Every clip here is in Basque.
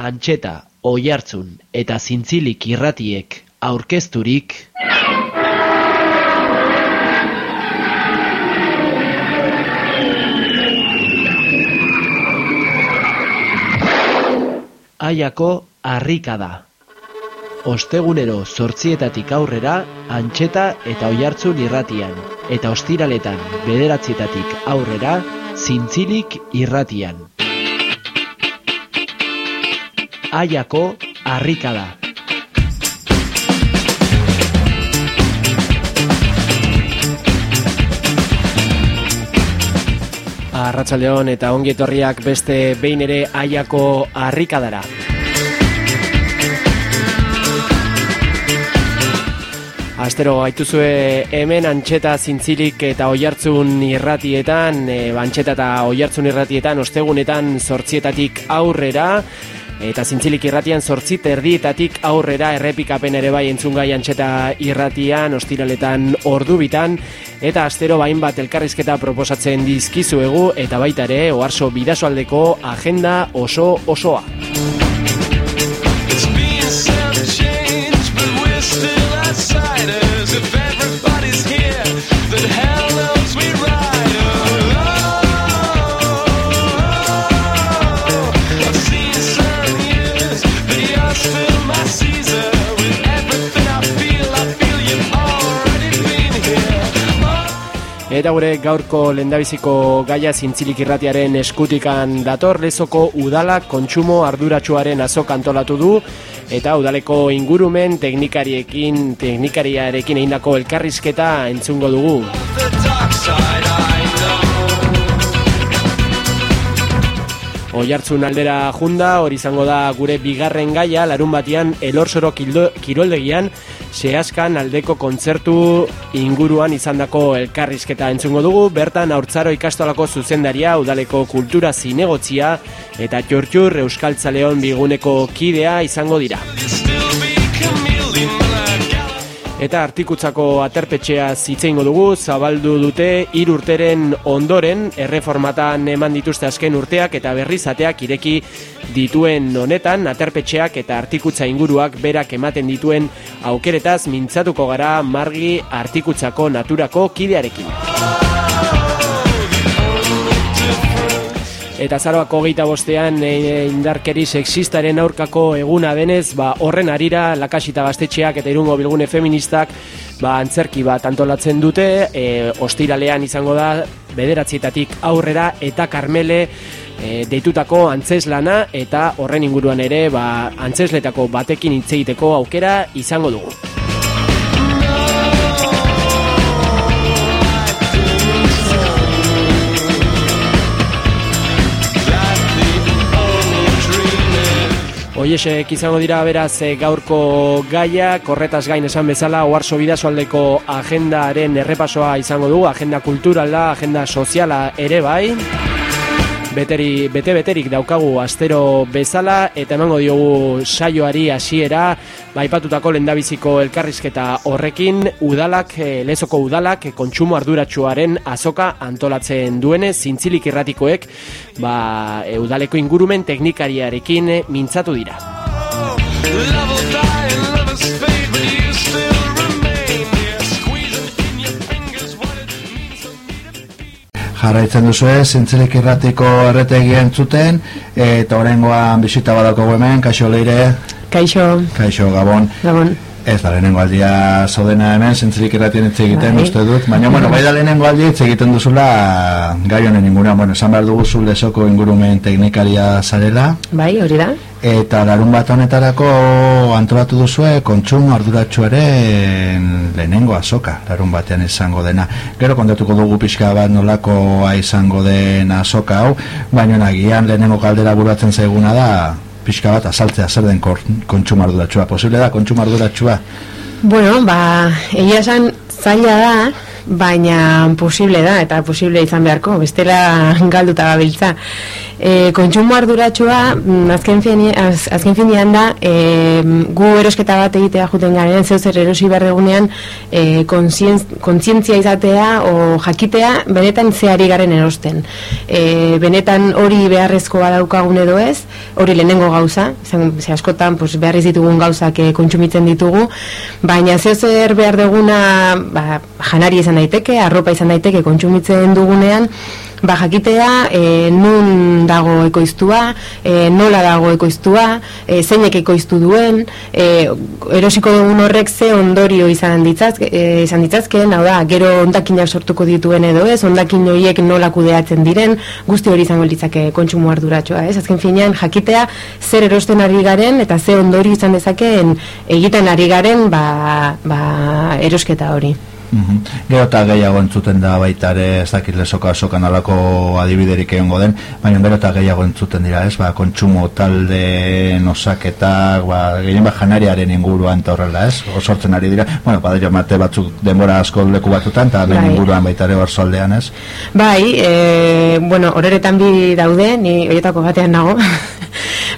Antxeta, Oihartzun eta Zintzilik irratiek aurkezturik Aiako harrikada. Ostegunero zortzietatik aurrera, antxeta eta oihartzun irratian, eta ostiraletan bederatzietatik aurrera, zintzilik irratian. Aiako harrikada. Arratsaldeon eta ongi etorriak beste behin ere Aiako harrikadara. Astero gaituzue hemen antxeta zintzilik eta oihartzun irratietan, e, antxeta eta oihartzun irratietan ostegunetan zortzietatik aurrera, Eta zintzilik irratian sortzit erdietatik aurrera errepikapen ere bai entzungai antxeta irratian, ostiraletan ordu bitan, eta astero bain bat elkarrizketa proposatzen dizkizuegu, eta baita ere, oarso bidasoaldeko agenda oso osoa. Eta gure gaurko lendabiziko gaia zintzilik irratiaren eskutikan dator lezoko udala kontsumo arduratsuaren azok antolatu du eta udaleko ingurumen teknikariekin teknikariarekin egindako elkarrizketa entzungo dugu. Oiartzun aldera junda, hori izango da gure bigarren gaia, larun batian elorsoro kiroldegian, sehaskan aldeko kontzertu inguruan izandako elkarrizketa entzungo dugu, bertan aurtzaro ikastolako zuzendaria, udaleko kultura zinegotzia, eta txortxur euskaltzaleon biguneko kidea izango dira. Eta artikutzako aterpetxea zitzeingo dugu, zabaldu dute irurteren ondoren, erreformatan eman dituzte azken urteak eta berrizateak ireki dituen honetan, aterpetxeak eta artikutza inguruak berak ematen dituen aukeretaz mintzatuko gara margi artikutzako naturako kidearekin. Eta zaroako geita bostean e, indarkeri sexistaren aurkako eguna denez, ba, horren arira lakasita gaztetxeak eta irungo bilgune feministak ba, antzerki bat antolatzen dute, e, ostiralean izango da bederatzietatik aurrera eta karmele e, deitutako antzeslana eta horren inguruan ere ba, antzesletako batekin hitz egiteko aukera izango dugu. Oiesek izango dira beraz eh, gaurko gaia, korretaz gain esan bezala, oarso bidazoaldeko agendaren errepasoa izango du, agenda kulturala, agenda soziala ere bai beteri, bete beterik daukagu astero bezala eta emango diogu saioari hasiera baipatutako lendabiziko elkarrizketa horrekin udalak, e, lezoko udalak kontsumo arduratsuaren azoka antolatzen duene zintzilik irratikoek ba, e, udaleko ingurumen teknikariarekin mintzatu dira. Jarraitzen duzu ez, zintzelik irratiko erretegien zuten, eta horrengoan bisita badako hemen, kaixo leire. Kaixo. Kaixo, Gabon. Gabon. Ez da lehenengo aldia zodena hemen, zintzelik irratien hitz egiten bai. uste dut, baina, bueno, bai da lehenengo aldia hitz egiten duzula gai honen ingurua, bueno, esan behar dugu zu lesoko ingurumen teknikaria zarela. Bai, hori da. Eta larun bat honetarako antolatu duzue kontsumo arduratsuaren lehenengo azoka, larun batean izango dena. Gero kontatuko dugu pixka bat nolakoa izango den azoka hau, baina nagian lehenengo kaldera buratzen zaiguna da, pixka bat azaltzea zer den kontsumo arduratsua. Posible da kontsumo arduratsua? Bueno, ba, egia esan zaila da, baina posible da, eta posible izan beharko, bestela galduta gabiltza. E, kontsumo arduratxoa, mm, azken, fini, az, azken finean da, e, gu erosketa bat egitea juten garen, zeu zer erosi behar dugunean, e, kontzientzia izatea o jakitea, benetan zeari garen erosten. E, benetan hori beharrezkoa daukagun edo ez, hori lehenengo gauza, ze askotan pues, behar ditugun gauzak e, kontsumitzen ditugu, baina zeu zer behar duguna ba, janari izan daiteke, arropa izan daiteke kontsumitzen dugunean, ba, jakitea e, nun dago ekoiztua, e, nola dago ekoiztua, e, zeinek ekoiztu duen, e, erosiko dugun horrek ze ondorio izan ditzazke, e, izan ditzazke, hau da, gero ondakinak sortuko dituen edo ez, ondakin horiek nola kudeatzen diren, guzti hori izango litzake kontsumo arduratxoa, ez? Azken finean, jakitea zer erosten ari garen eta ze ondorio izan dezakeen egiten ari garen ba, ba, erosketa hori. Mm Gero eta gehiago entzuten da baita ere ez dakit lesoka sokan alako adibiderik egon den, baina gero eta gehiago entzuten dira ez, ba, kontsumo talde nosaketak, ba, gehien ba, janariaren inguruan eta horrela ez, osortzen ari dira, bueno, badera mate batzuk denbora asko leku batutan, eta bai. inguruan baita ere aldean ez. Bai, e, bueno, horeretan bi daude, ni horietako batean nago,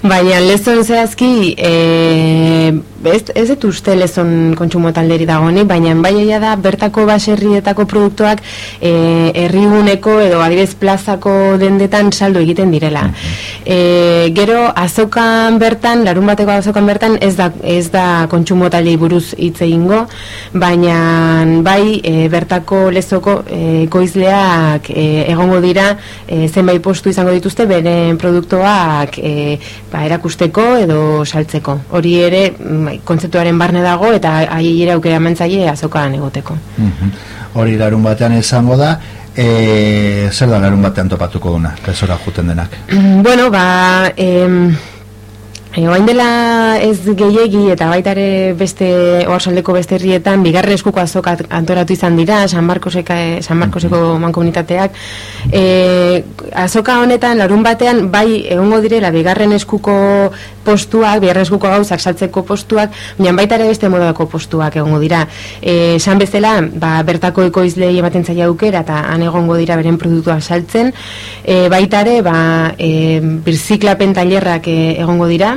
baina lezon zehazki, e, ez, ez dut uste lezon kontsumo talderi dagoenik, baina bai da bertako baserrietako produktuak e, herriguneko edo adibez plazako dendetan saldo egiten direla. E, gero azokan bertan, larun bateko azokan bertan ez da, ez da kontsumo taldei buruz hitz egingo, baina bai e, bertako lezoko e, koizleak e, egongo dira e, zenbait postu izango dituzte beren produktuak e, ba, erakusteko edo saltzeko. Hori ere mm, kontzeptuaren barne dago eta ai ere aukera mantzaile azokan egoteko. Mhm. Hori larun batean izango da, e, zer da larun batean topatuko duna, kesora juten denak? Mm, bueno, ba, em, oain dela ez gehiegi eta baitare beste oarsaldeko beste herrietan bigarren eskuko azokat antoratu izan dira San, Marcoseka, San Marcoseko mankomunitateak. E, azoka honetan larun batean bai egongo direla bigarren eskuko postuak, bigarren eskuko gauzak saltzeko postuak, baina baitare beste modako postuak egongo dira. E, San bezala, ba, bertako ekoizlei ematen zaila aukera eta han egongo dira beren produktuak saltzen. E, baitare ba, e, birziklapen tailerrak e, egongo dira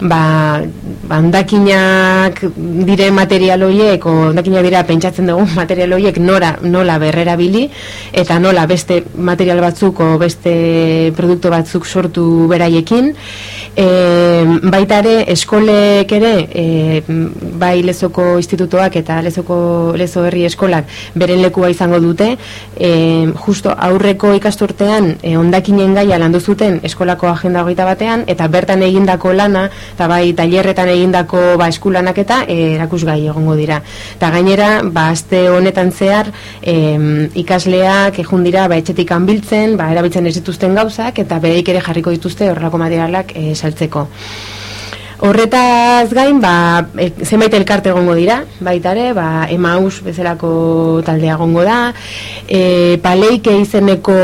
ba, bandakinak dire material horiek o ondakinak dira pentsatzen dugu material horiek nora, nola berrera bili eta nola beste material batzuk o beste produktu batzuk sortu beraiekin. E, baita ere eskolek ere e, bai lezoko institutoak eta lezoko lezo herri eskolak beren lekua izango dute. E, justo aurreko ikasturtean e, ondakinen gaia landu zuten eskolako agenda hogeita batean eta bertan egindako lana eta bai tailerretan egindako ba eskulanak eta eh, erakusgai egongo dira. Eta gainera, ba aste honetan zehar e, ikasleak ejun dira ba etxetik biltzen, ba erabiltzen ez dituzten gauzak eta bereik ere jarriko dituzte horrelako materialak e, saltzeko. Horretaz gain, ba, e, zenbait elkarte egongo dira, baita ere, ba, emaus bezalako taldea egongo da, e, paleike izeneko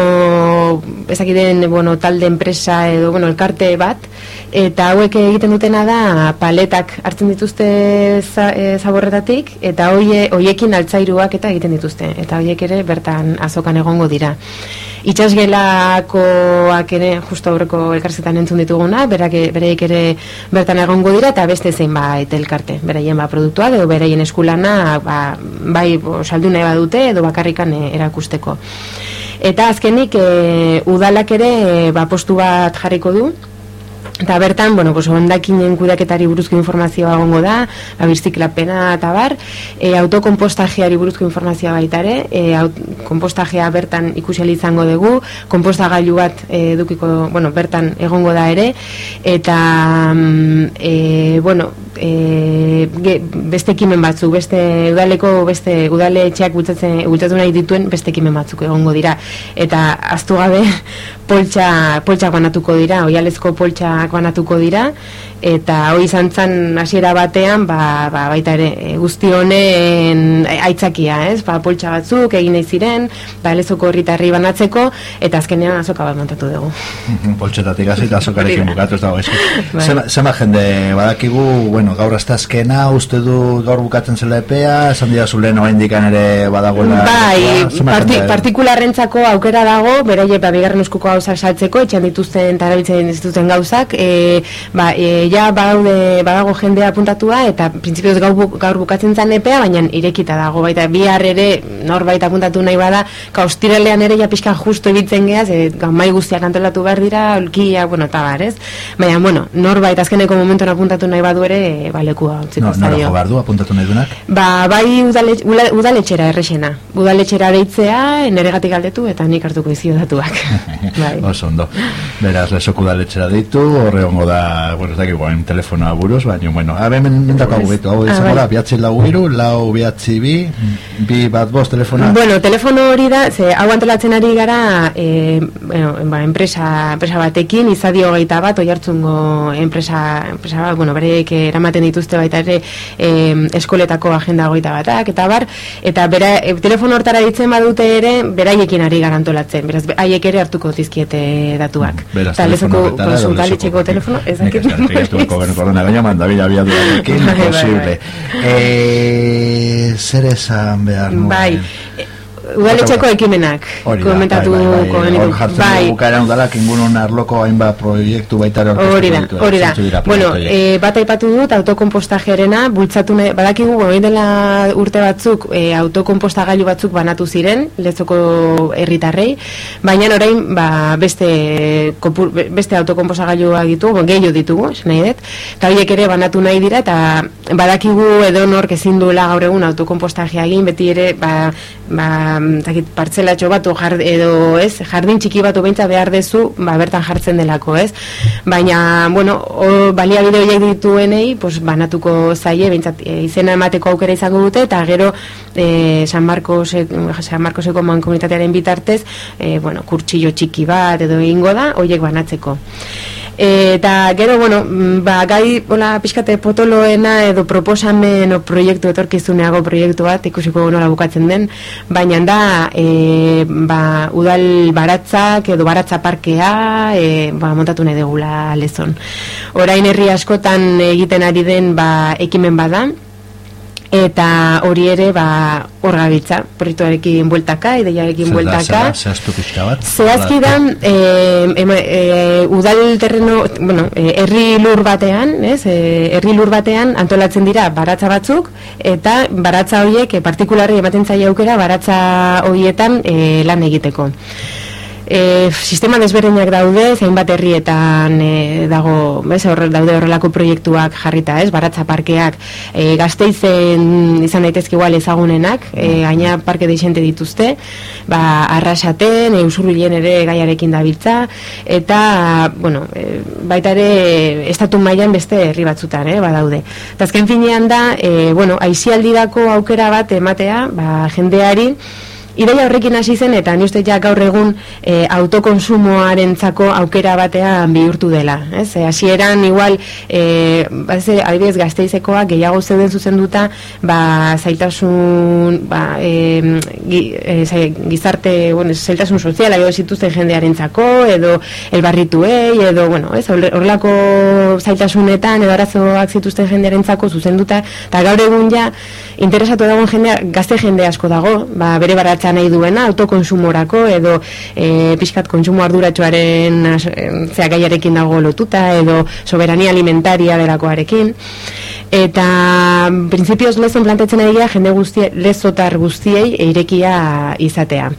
ezakiten, bueno, talde enpresa edo, bueno, elkarte bat, eta hauek egiten dutena da paletak hartzen dituzte e, zaborretatik, eta hoie, hoiekin altzairuak eta egiten dituzte, eta hoiek ere bertan azokan egongo dira. Itxasgelakoak ere justo aurreko elkarzetan entzun dituguna, berak, bereik ere bertan egongo dira eta beste zein ba elkarte, beraien ba produktua edo beraien eskulana ba, bai saldu nahi badute edo bakarrikan eh, erakusteko. Eta azkenik e, udalak ere ba, postu bat jarriko du, Eta bertan, bueno, pues, ondakinen kudaketari buruzko informazioa gongo da, la biziklapena eta bar, e, autokompostajeari buruzko informazioa baita ere, e, kompostajea bertan ikusi izango dugu, kompostagailu bat e, dukiko, bueno, bertan egongo da ere, eta, mm, e, bueno, e, beste ekimen batzuk, beste udaleko, beste udale etxeak bultatzen, bultatu nahi dituen beste ekimen batzuk egongo dira. Eta, aztu gabe, poltsa, poltsa banatuko dira, oialezko poltsa banatuko dira eta hori izan zen hasiera batean ba, ba, baita ere e, guzti honen aitzakia, ez? Ba, poltsa batzuk egin nahi ziren, ba, elezoko horritarri banatzeko eta azkenean azoka bat montatu dugu. Poltsetatik hasi eta azokarekin bukatu ez dago. Bai. Zema, zema jende badakigu, bueno, gaur azta azkena, uste du gaur bukatzen zela epea, esan dira zulen oa indikan ere badagoela. Bai, parti, partikularrentzako aukera dago, bere ba, bigarren uskuko gauzak saltzeko, etxan dituzten eta erabiltzen dituzten gauzak, e, ba, e, ja badaude badago jendea apuntatua eta printzipioz gaur, gaur bukatzen zan epea, baina irekita dago baita bihar ere norbait apuntatu nahi bada kaustirelean ere ja pixka justo ebitzen geaz, e, mai guztiak antolatu behar dira, olkia, bueno, eta bar, ez? Baina, bueno, norbait azkeneko momentu apuntatu nahi badu ere, e, balekua no, Nora jo behar du apuntatu nahi dunak? Ba, bai udaletxera errexena. Udaletxera deitzea, neregatik aldetu eta nik hartuko izio datuak. bai. Oso ondo. Beraz, lesok udaletxera deitu, horre da, bueno, ez dakik, guain telefonoa buruz, baina, bueno, abe mendako hau betu, hau izango da, biatzi lau iru, lau biatzi bi, bi bat bost telefona. Bueno, telefono hori da, ze hau antolatzen ari gara, e, bueno, ba, enpresa, enpresa batekin, izadio gaita bat, oi hartzungo enpresa, enpresa bat, bueno, bereik eramaten dituzte baita ere e, eskoletako agenda goita batak, eta bar, eta bera, e, telefono hortara ditzen badute ere, beraiekin ari gara antolatzen, beraz, haiek ere hartuko dizkiete datuak. Beraz, telefono hortara, telefono, ezakit Estatuko gobernador baina manda bila bia duarekin bai, bai, posible. Bai. Eh, zer esan behar nuen? Bai, udaletxeko ekimenak komentatu bai, bukaeran udalak ingunon arloko hainbat proiektu baita hori da, hori da. bueno, e, bat aipatu dut autokompostajerena bultzatu ne, badakigu goi dela urte batzuk e, autokompostagailu batzuk banatu ziren lezoko herritarrei baina orain ba, beste kopur, beste autokompostagailua ditugu gehiago ditugu, nahi dut eta horiek ere banatu nahi dira eta badakigu edo nork ezin duela gaur egun autokompostajea egin beti ere ba, ba, zakit, partzelatxo batu jard, edo ez, jardin txiki batu beintza behar dezu, ba, bertan jartzen delako, ez? Baina, bueno, o, baliabide horiek dituenei, pues, banatuko zaie, beintzat, e, izena emateko aukera izango dute, eta gero e, San Marcos San Marcoseko man komunitatearen bitartez, e, bueno, kurtsillo txiki bat edo ingo da, horiek banatzeko eta gero, bueno, mm, ba, gai, hola, pixkate potoloena edo proposamen o proiektu etorkizuneago proiektu bat, ikusiko nola bukatzen den, baina da, e, ba, udal baratzak edo baratza parkea, e, ba, montatu nahi degula lezon. Orain herri askotan egiten ari den, ba, ekimen badan, eta hori ere ba hor gabiltza proiektuarekin bueltaka ideiarekin bueltaka. zehazki da eh, eh, udal terreno bueno, eh, herri lur batean ez, herri lur batean antolatzen dira baratza batzuk eta baratza horiek partikularri ematen zaia aukera baratza horietan lan egiteko e, sistema desberdinak daude, zein bat herrietan e, dago, bez, horre, daude horrelako proiektuak jarrita, ez, baratza parkeak, e, gazteizen izan daitezke igual ezagunenak, e, gaina parke deixente dituzte, ba, arrasaten, e, usurbilen ere gaiarekin dabiltza, eta, bueno, e, baita ere, estatu mailan beste herri batzutan, eh, badaude. Eta azken finean da, e, bueno, aizialdidako aukera bat ematea, ba, jendeari, Ideia horrekin hasi zen eta ni ja gaur egun e, autokonsumoarentzako aukera batean bihurtu dela, ez? E, hasieran igual eh base adibidez Gasteizekoa gehiago zeuden zuzenduta, ba zaitasun ba e, gizarte, bueno, zaitasun soziala edo zituzten jendearentzako edo elbarrituei edo bueno, ez? Horrelako zaitasunetan edo arazoak zituzten jendearentzako zuzenduta eta gaur egun ja interesatu dagoen jendea gazte jende asko dago, ba bere barat eskaintza nahi duena autokonsumorako edo e, pixkat kontsumo arduratsuaren zea gaiarekin dago lotuta edo soberania alimentaria delakoarekin. Eta printzipioz lezon plantetzen egia jende guztie, lezotar guztiei eirekia izatea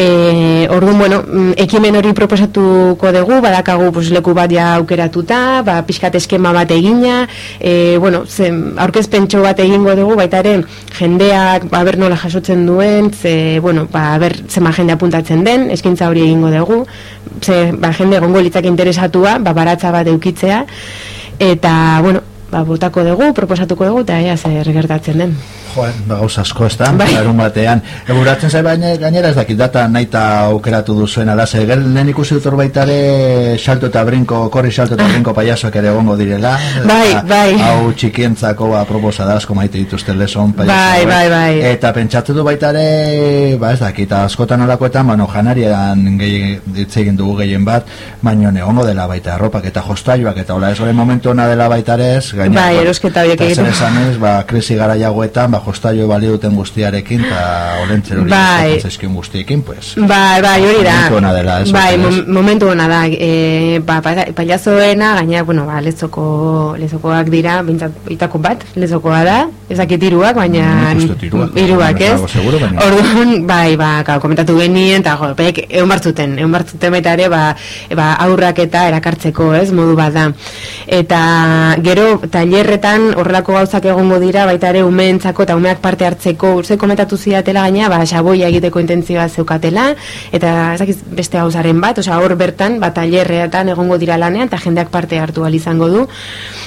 e, orduan, bueno, mm, ekimen hori proposatuko dugu, badakagu pues, leku bat ja aukeratuta, ba, pixkat eskema bat egina, e, bueno, zen, aurkezpentso bat egingo dugu, baita ere, jendeak, ba, ber nola jasotzen duen, ze, bueno, ba, ber, zema jende apuntatzen den, eskintza hori egingo dugu, ze, ba, jende gongo litzak interesatua, ba, baratza bat eukitzea, eta, bueno, ba, botako dugu, proposatuko dugu, eta ea zer gertatzen den. Joan, ba, gauza asko, ez da, Bai. batean. Eguratzen zai baina gainera ez dakit data nahi eta aukeratu duzuen alase. Gel, lehen ikusi dut baitare salto eta brinko, korri salto eta brinko paiasoak ere egongo direla. Bai, Eta bai. Hau txikientzako ba, proposa da, asko maite dituzte leson Bai, paiasoak. bai, bai. Eta pentsatu du baitare, ba ez dakit, askotan olakoetan, bueno, janarian egin dugu gehien bat, baino egongo dela baita arropak eta jostailuak eta hola, ez momentu ona dela baita ere ez, gainera, Bai, ba, erosketa horiek ez, ba, krisi gara jagoetan, ba, jostailu balio duten guztiarekin, eta olentzen hori Bai. zaizkion guztiekin, pues. Bai, bai, hori da. Momentu ona dela, ez, Bai, mom- momentu ona da. E, ba, pa- pailazoena, gaina, bueno, ba, lezoko, lezokoak dira, bintzat, itako bat, lezokoa da, ezakit iruak, baina... Mm, dut hiruak. Hiruak, ez? Baina- Orduan, bai, ba, ka, komentatu genien, eta jo, pek, egon bartzuten, egon bartzuten baita ere, ba, ba, aurrak eta erakartzeko, ez, modu bat da. Eta gero, tailerretan horrelako gauzak egongo dira, baita ere umeentzako eta umeak parte hartzeko, urze komentatu zidatela gaina, ba, xaboia egiteko intentzioa zeukatela, eta ezakiz beste gauzaren bat, osea hor bertan, ba, tailerretan egongo dira lanean, eta jendeak parte hartu izango du.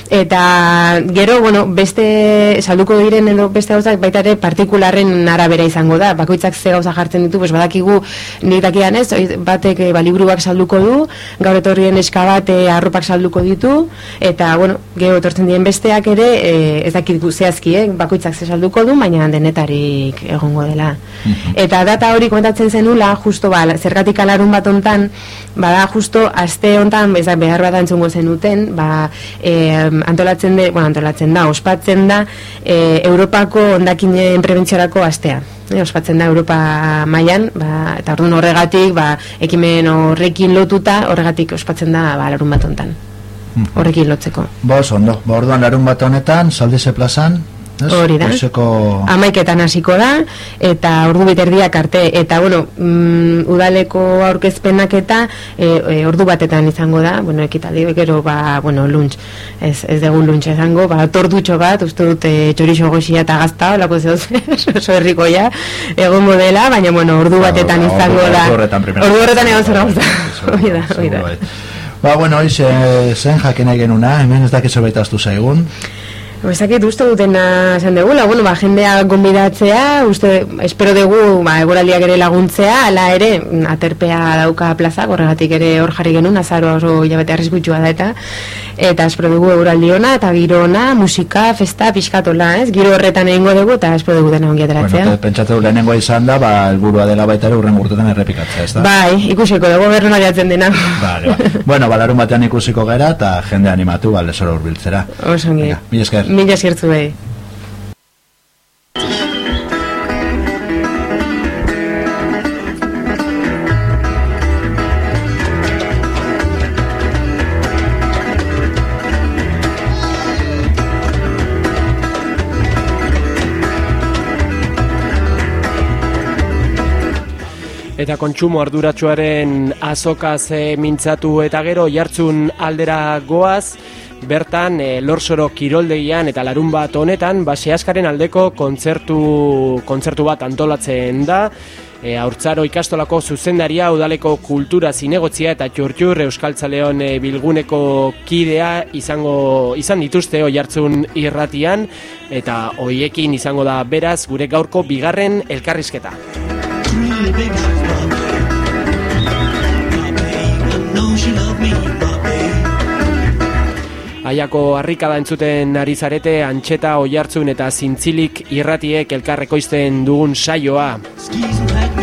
Eta gero, bueno, beste salduko diren edo beste gauzak baita ere partikularren arabera izango da. Bakoitzak ze gauza jartzen ditu, pues badakigu niritakian ez, oi- batek e, balibruak salduko du, gaur etorrien eska bat e, arropak salduko ditu, eta bueno, gero etortzen diren besteak ere, e, ez dakit gu- zehazki, eh, bakoitzak ze salduko du, baina denetarik egongo dela. Eta data hori komentatzen zenula, justo ba, zergatik alarun bat ontan, bada justo aste hontan ez da behar bat entzungo zenuten, ba, e, antolatzen de, bueno, antolatzen da, ospatzen da e, Europako ondakinen prebentziorako astea. E, ospatzen da Europa mailan, ba, eta orduan horregatik, ba, ekimen horrekin lotuta, horregatik ospatzen da ba, larun bat hontan. Horrekin lotzeko. Ba, oso ondo, ba, orduan larun bat honetan, saldize plazan? Hori da. Goizeko- Amaiketan hasiko da, eta ordu biterdiak arte, eta bueno, mm, udaleko aurkezpenak eta e, e, ordu batetan izango da, bueno, ekitaldi, gero, ba, bueno, lunch, ez, ez dugu lunch izango, ba, tordutxo bat, uste dut e, txorixo goxia eta gazta, olako zehoz, oso herrikoia, egon modela, baina, bueno, ordu Ba, batetan izango da. Ordu horretan primera. Ordu horretan egon zer gauza. Hori da, hori da. Ba, bueno, hoiz, eh, zen jakin nahi genuna, hemen ez dakit zerbait astu zaigun. Ezakit uste dutena esan degula, bueno, ba, jendea gonbidatzea, uste, espero dugu, ba, egoraldiak ere laguntzea, ala ere, aterpea dauka plazak, horregatik ere hor jarri genuen, azaroa oso jabete arriskutsua da eta, eta espero dugu egoraldi ona, eta giro ona, musika, festa, pixkatola, ez? Giro horretan egingo dugu, eta espero dugu dena ongi Bueno, ateratzea. te- pentsatu lehenengoa izan da, ba, helburua dela baita ere urren urtetan errepikatzea, ez da? Bai, ikusiko dugu berruna jatzen dena. Vale, ba. bueno, ba, larun batean ikusiko gara, eta jende animatu, ba, lesora urbiltzera. Oso ongi. Venga, mila esker. Mila esker zuei. Eta kontsumo arduratsuaren azokaz e, mintzatu eta gero jartzun aldera goaz, bertan e, lorsoro kiroldegian eta larun bat honetan, ba, sehaskaren aldeko kontzertu, kontzertu bat antolatzen da, e, haurtzaro ikastolako zuzendaria udaleko kultura zinegotzia eta txurtxur euskaltzaleon e, bilguneko kidea izango izan dituzte oi hartzun irratian. Eta hoiekin izango da beraz gure gaurko bigarren elkarrizketa. Babe. Aiako harrikada entzuten ari zarete, antxeta oihartzun eta zintzilik irratiek elkarrekoizten dugun saioa.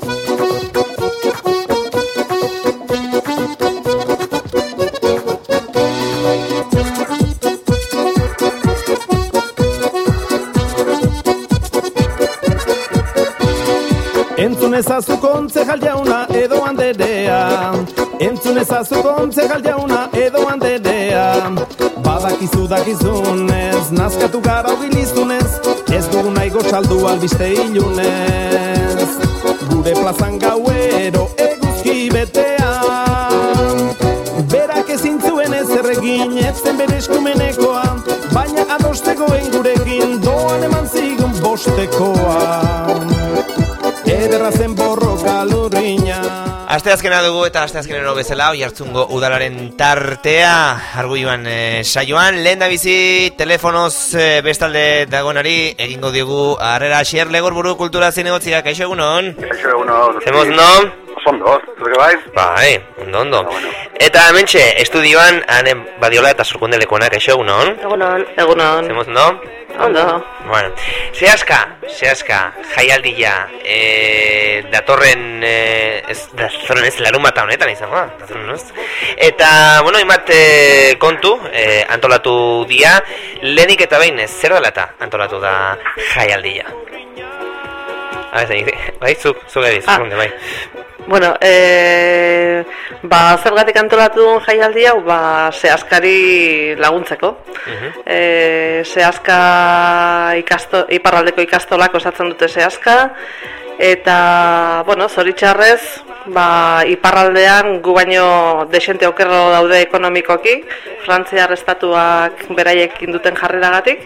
ezazu kontzejal jauna edo anderea. Badakizu dakizunez, nazkatu gara ogilizunez Ez dugu nahi gotxaldu albiste ilunez. Gure plazan gauero eguzki betean. Berak ezin zuen ez erregin, ez zen bere eskumenekoa Baina adostegoen gurekin, doan eman zigun bostekoa. Ederra zen borroka lurriña Asteazkena dugu eta asteazkenero bezala oi hartzungo udalaren tartea arguioan e, saioan lehen da bizi telefonoz e, bestalde dagonari egingo diogu harrera xier legorburu kultura zinegotzia kaixo egunon Kaixo egunon. Zemoz no? Ondo, zure bai? Bai, ondo ondo Ah, bueno. Eta hementxe, estudioan ane badiola eta zurkundelekona kaixo egunon Egunon. Egunon. Zemoz no? Ondo. Bueno, zehazka, zehazka, jaialdia, e, datorren, e, ez, datorren ez larun bat honetan izango da, datorren ez? Eta, bueno, imat e, kontu, e, antolatu dia, lehenik eta behin, zer dela eta antolatu da jaialdia? Ah, bai, zuk, zuk egiz, Ah. bai. Bueno, e, ba, zergatik antolatu duen jaialdi hau, ba, zehazkari laguntzeko. Mhm. E, zehazka ikasto, iparraldeko ikastolak osatzen dute zehazka, eta, bueno, zoritxarrez, ba, iparraldean gu baino desente okerro daude ekonomikoki, Frantziar estatuak beraiek induten jarreragatik,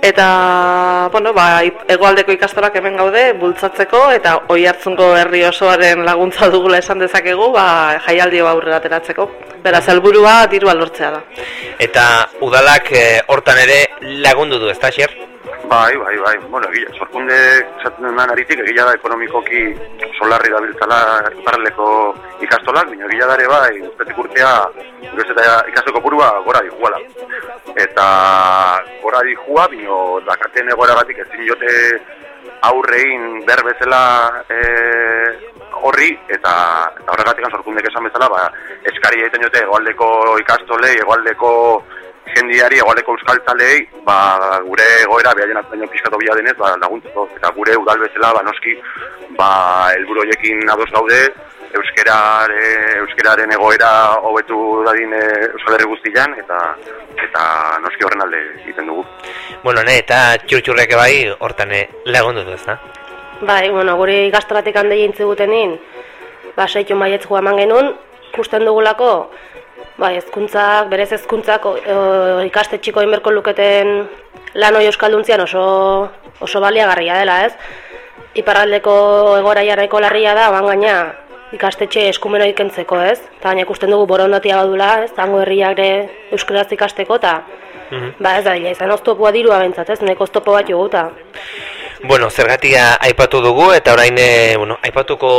Eta, bueno, ba, hegoaldeko ikastolak hemen gaude, bultzatzeko, eta oi hartzungo herri osoaren laguntza dugula esan dezakegu, ba, jaialdi aurrera ateratzeko. Beraz, helburua dirua lortzea da. Eta udalak e, hortan ere lagundu du, ez da, xier? Bai, bai, bai. Bueno, egia, sorkunde esaten den aritik, egia da ekonomikoki solarri dabiltzala iparraldeko ikastolak, baina egia da ere bai, urtetik urtea, ez eta ikasteko purua gora dihuala. Eta gora dihua, bino dakaten egoeragatik ezin jote aurrein behar bezala e, horri, eta, eta horregatik sorkundek esan bezala, ba, eskari egiten jote egoaldeko ikastolei, egoaldeko jendiari, egoaldeko euskal talei, ba, gure egoera behaien baino pixkatu bila denez, ba, laguntzeko. Eta gure udal bezala, ba, noski, ba, helburu horiekin ados gaude, euskerare, euskeraren egoera hobetu dadin e, Euskal Herri guztian, eta eta noski horren alde egiten dugu. Bueno, ne, eta txurtxurrek bai hortan eh, lagundu du, ez da? Bai, bueno, gure ikastolatik hande jintzi gutenin, ba, seitu maietz eman genuen, ikusten dugulako, bai, ezkuntzak, berez ezkuntzak, o, o, ikastetxiko inberko luketen lan hori euskalduntzian oso, oso baliagarria dela, ez? Iparraldeko egora jarraiko larria da, ban gaina, ikastetxe eskumen hori kentzeko, ez? Eta gaina ikusten dugu borondatia badula, ez? Zango herriak ere euskaraz ikasteko, eta ba ez da, izan oztopua dirua bentsat, ez? Neko oztopo bat joguta. Bueno, zergatia aipatu dugu eta orain e, bueno, aipatuko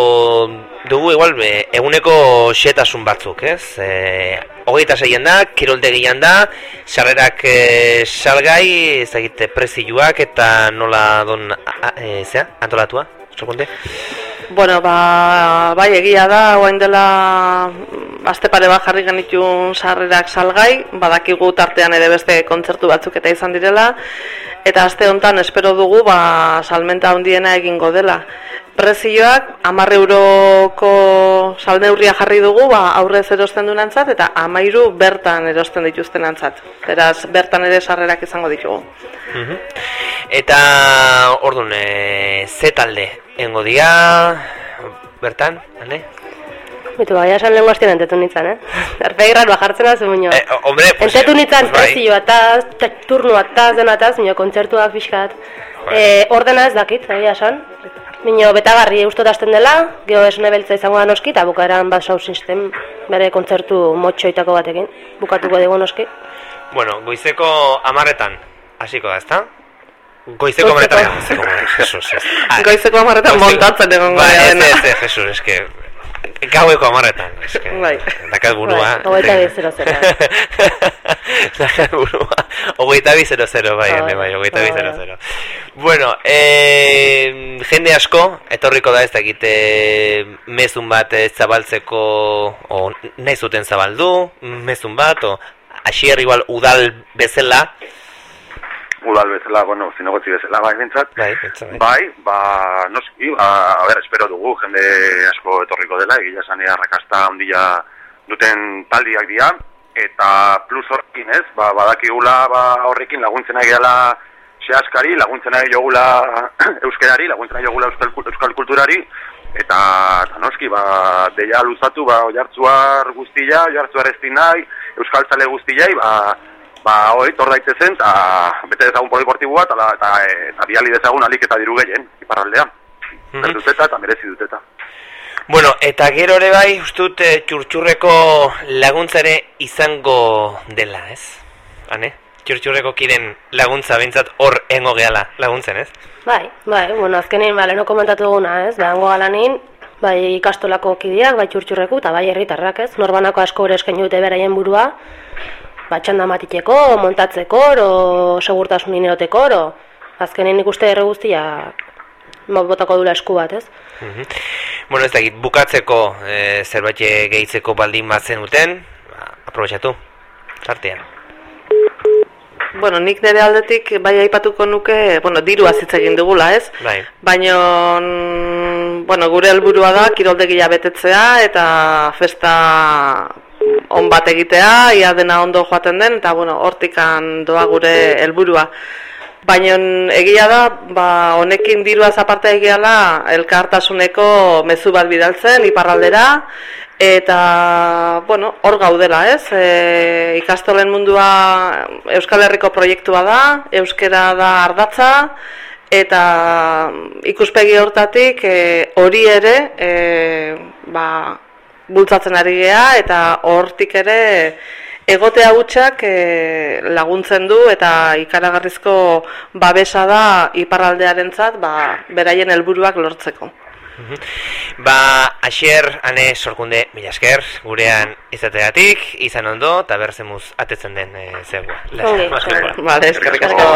dugu igual e, eguneko xetasun batzuk, ez? E, hogeita zeien da, kiroldegian da, sarrerak e, salgai, ezagite prezioak eta nola don, a, e, zea, antolatua, sokunde? Bueno, ba, bai egia da, oain dela aste pare bat jarri genitun sarrerak salgai, badakigu tartean ere beste kontzertu batzuk eta izan direla, eta aste hontan espero dugu ba, salmenta handiena egingo dela. Prezioak amarre euroko salneurria jarri dugu, ba, aurrez erosten dunantzat, eta amairu bertan erosten dituzten antzat. Beraz, bertan ere sarrerak izango ditugu. Mhm. Eta, orduan, e, ze talde, engo dia, bertan, ane? Bitu, bai, esan lehen guaztien entetu nintzen, eh? Erpegirrat bajartzen da muño. Eh, hombre, pues, entetu nintzen pues bai. prezioa ataz, turnu ataz, dena ataz, minio, kontzertuak pixkat. Bai. Eh, ordena ez dakit, egia esan. Minio, betagarri ustot hasten dela, geho esne beltza izango da noski, eta bukaeran bat sound system, bere kontzertu motxoitako batekin. Bukatuko dugu noski. Bueno, goizeko amarretan, hasiko da, ezta? Goizeko amarretan, goizeko amarretan, Jesus, ez. Goizeko amarretan montatzen egongo Ba, gara ez, dena. ez, ez, Jesus, eske, gaueko amarretan, eske, Bai. dakat burua. Bai, hogeita bi zero zero. dakat burua, hogeita bi zero zero, bai, ene, bai, hogeita bi zero zero. Bueno, eh, jende asko, etorriko da ez dakit eh, mezun bat zabaltzeko, o nahi zuten zabaldu, mezun bat, o asier igual udal bezala, udal bezala, bueno, zinegotzi bezala, bai, bintzat. Bai, bai. Bai, ba, noski, ba, a ber, espero dugu, jende asko etorriko dela, egia esan arrakasta handia duten taldiak dira, eta plus horrekin ez, ba, badakigula ba, horrekin laguntzen nahi gehala sehaskari, laguntzen nahi jogula euskerari, laguntzen nahi jogula euskal, euskal kulturari, eta, eta noski, ba, deia luzatu, ba, oiartzuar guztia, oiartzuar ez nahi, euskal zale guztiai, ba, ba, hoi, tor daitezen, eta bete dezagun poliportibua, eta, eta, eta biali dezagun alik eta diru gehien, iparraldea. Mhm. Duteta eta merezi duteta. Bueno, eta gero ere bai, ustut e, txurtxurreko laguntzare izango dela, ez? Hane? Txurtxurreko kiden laguntza bintzat hor engo gehala laguntzen, ez? Bai, bai, bueno, azkenein, ba, leheno komentatu duguna, ez? Behango galanin, bai ikastolako kideak, bai txurtxurreku, eta bai herritarrak, ez? Norbanako asko ere eskaini dute beraien burua, ba, txanda matiteko, montatzeko, oro, segurtasunin eroteko, oro, azkenein ikuste erre guztia, ba, botako dula esku bat, ez? Mhm. Bueno, ez dakit, bukatzeko e, zerbait gehitzeko baldin bat zenuten, ba, aprobetxatu, tartean. Bueno, nik nire aldetik bai aipatuko nuke, bueno, diru hitz egin dugula, ez? Bai. Baina, mm, bueno, gure helburua da kiroldegia betetzea eta festa on bat egitea, ia dena ondo joaten den, eta bueno, hortikan doa gure helburua. Baina egia da, ba, honekin diruaz aparte egiala elkartasuneko mezu bat bidaltzen iparraldera, eta, bueno, hor gaudela, ez? E, ikastolen mundua Euskal Herriko proiektua da, euskera da ardatza, eta ikuspegi hortatik e, hori ere e, ba, bultzatzen ari gea, eta hortik ere egotea hutsak e, laguntzen du eta ikaragarrizko babesa da iparraldearentzat ba, beraien helburuak lortzeko. Ba, asier, ane, sorkunde, mila esker, gurean izateatik, izan ondo, eta berzemuz atetzen den e, zegoa. Ongi, Vale, eskerrik asko.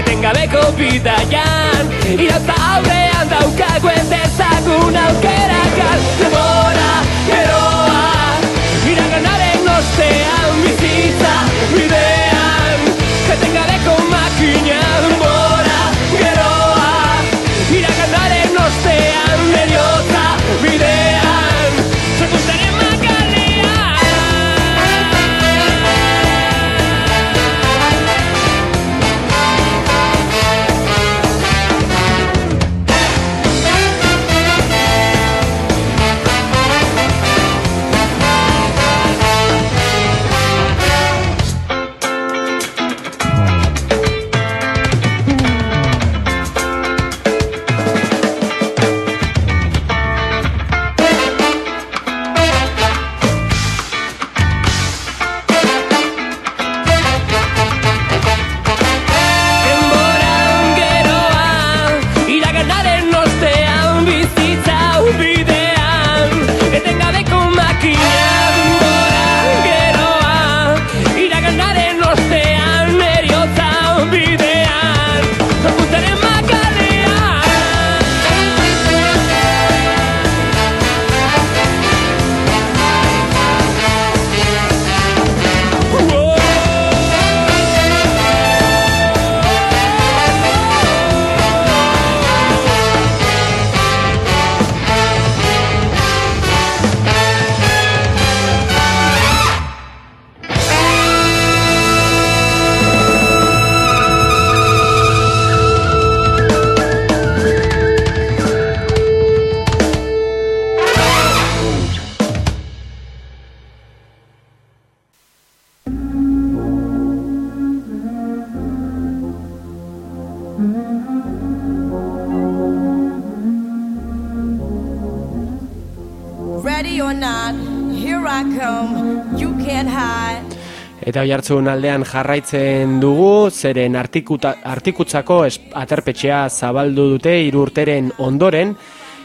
Bagoaz, etengabeko bidaian Irautza aurrean daukagu ez dezagun aukerakan Eta oi hartzun aldean jarraitzen dugu, zeren artikutzako aterpetxea zabaldu dute hiru urteren ondoren,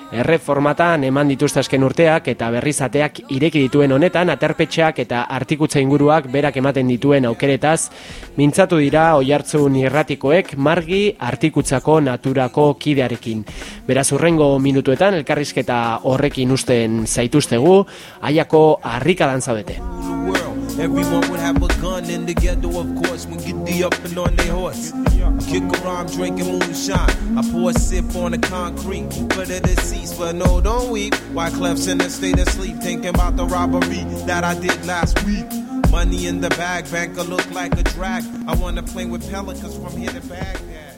erreformatan eman dituzte azken urteak eta berrizateak ireki dituen honetan, aterpetxeak eta artikutza inguruak berak ematen dituen aukeretaz, mintzatu dira oi hartzun irratikoek margi artikutzako naturako kidearekin. Beraz urrengo minutuetan elkarrizketa horrekin usten zaituztegu, aiako harrikadan zaudete. Everyone would have a gun in the ghetto, of course, when get the up and on their horse. Kick around drinking moonshine. I pour a sip on the concrete for the deceased, but no, don't weep. Why Clef's in a state of sleep, thinking about the robbery that I did last week. Money in the bag, banker look like a drag. I wanna play with pelicans from here to Baghdad.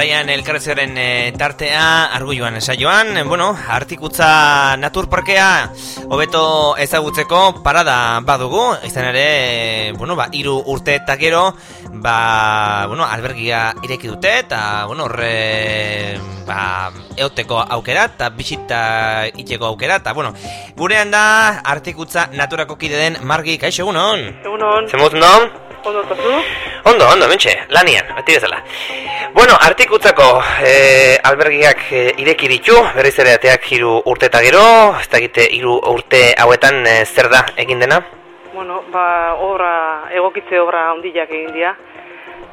Jarraian elkarrezaren e, tartea arguioan esaioan, e, bueno, artikutza naturparkea hobeto ezagutzeko parada badugu, izan ere, e, bueno, ba, iru urte eta gero, ba, bueno, albergia ireki dute, eta, bueno, horre, ba, eoteko aukera, eta bisita iteko aukera, eta, bueno, gurean da artikutza naturako kide den margi, kaixo, egunon? Egunon. Zemut non? Ondo? Ondo, ondo, mentxe, lanian, beti bezala. Bueno, artikutzako e, albergiak e, ireki ditu, berriz ere ateak hiru urte eta gero, ez da egite hiru urte hauetan e, zer da egin dena? Bueno, ba, obra, egokitze obra handiak egin dira.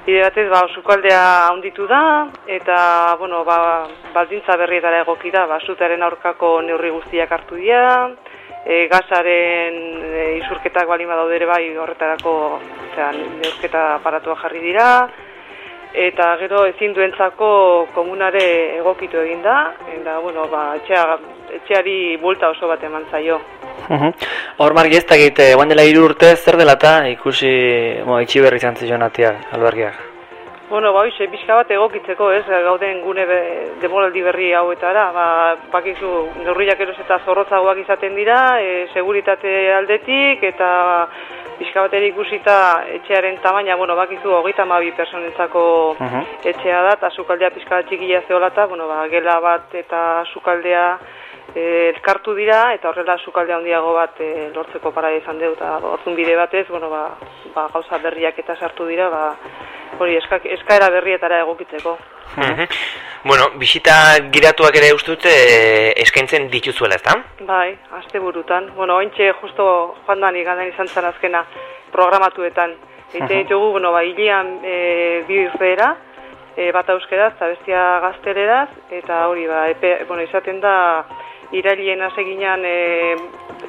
Bide batez, ba, sukaldea handitu da, eta, bueno, ba, baldintza berrietara egoki da, ba, sutaren aurkako neurri guztiak hartu dira, e, gazaren e, isurketak balima daude ere bai horretarako osea, neurketa aparatua jarri dira, eta gero ezin duentzako komunare egokitu egin da, eta, bueno, ba, etxea, etxeari bulta oso bat eman zaio. Mhm. Hor margi ez dakit, eh, guan dela hiru urte zer dela eta ikusi mo, itxi berri izan albergiak. Bueno, ba, hoxe, pixka bat egokitzeko, ez, gauden gune be, demoraldi berri hauetara, ba, bakizu, neurriak eros eta zorrotzagoak izaten dira, e, seguritate aldetik, eta pixka bat ikusita etxearen tamaina, bueno, bakizu, hogeita mabi personentzako etxea da, eta sukaldea pixka bat txikia zehola eta, bueno, ba, gela bat eta sukaldea e, elkartu dira, eta horrela sukalde handiago bat e, lortzeko para izan dut, eta ortzun bide batez, bueno, ba, ba, gauza berriak eta sartu dira, ba, hori eska, eskaera berrietara egokitzeko. Mhm. Bueno, bisita giratuak ere uste dute e, eskaintzen dituzuela, ezta? Bai, aste burutan. Bueno, ointxe justo joan da nigandan izan zen azkena programatuetan. Eite Mhm. ditugu, bueno, ba, hilian e, bi irreera, e, bat euskeraz eta bestia gazteleraz, eta hori, ba, epe, bueno, izaten da, irailien aseginan e,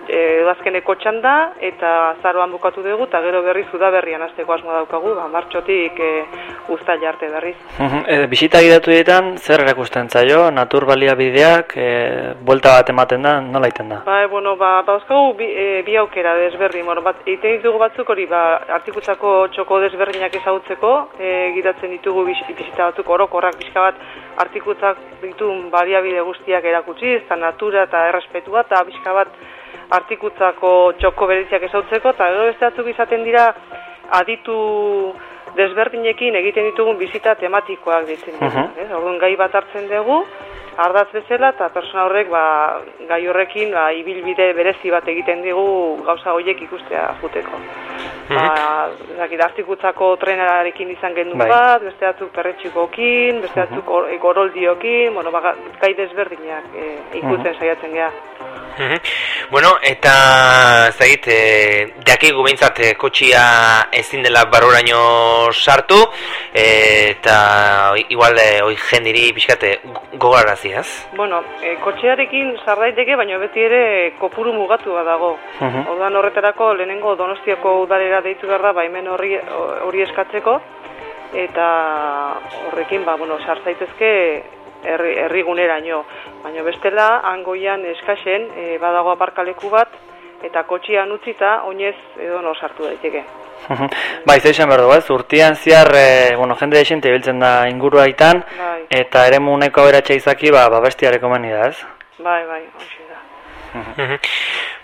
e, udazkeneko txanda, eta zaroan bukatu dugu, eta gero berriz udaberrian hasteko asmo daukagu, ba, martxotik e, uztaila arte berriz. Mhm. E, bisita gidatu dietan, zer erakusten zaio, natur baliabideak, e, buelta bat ematen da, nola iten da? Ba, bueno, ba, bauzkagu bi, e, bi aukera desberdin, bueno, bat, egiten ditugu batzuk hori, ba, artikutzako txoko desberdinak ezagutzeko, e, gidatzen ditugu bis, bisita batzuk orokorrak pixka bat, artikutzak ditun baliabide guztiak erakutsi, eta natura eta errespetua, eta pixka bat artikutzako txoko bereziak ezagutzeko, eta gero beste batzuk izaten dira aditu desberdinekin egiten ditugun bizita tematikoak ditzen dugu. Mhm. ez? Orduan gai bat hartzen dugu, ardatz bezala eta persona horrek ba, gai horrekin ba, ibilbide berezi bat egiten digu gauza horiek ikustea juteko. Ba, dakit, artikutzako trenarekin izan genuen Bai. bat, beste batzuk perretxikokin, beste batzuk or, goroldiokin, bueno, ba, gai desberdinak e, ikusten Mhm. saiatzen. Mhm. Bueno, eta zait, e, dakigu behintzat e, kotxia ezin dela barroraino sartu, e, eta igual e, oi jendiri pixkate gogarazi, ez? Bueno, e, kotxearekin sar daiteke, baina beti ere kopuru mugatu bat dago. Mhm. Orduan horretarako lehenengo Donostiako udalera deitu behar da baimen horri hori eskatzeko eta horrekin ba bueno, sar zaitezke herri herriguneraino. Baina bestela hangoian eskasen e, badago aparkaleku bat eta kotxian utzita oinez edo no sartu daiteke. bai, zeixan behar du, ez? Urtian ziar, e, bueno, jende desente ibiltzen da inguru aitan, Bai. eta ere muneko aberatxe izaki, ba, ba bestiareko meni da, ez? Bai, bai, hoxe da.